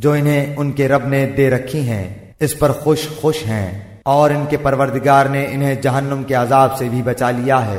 جو انہیں ان کے رب نے دے رکھی ہیں، اس پر خوش خوش ہیں اور ان کے پروردگار نے انہیں جہنم کے عذاب سے بھی بچا لیا ہے۔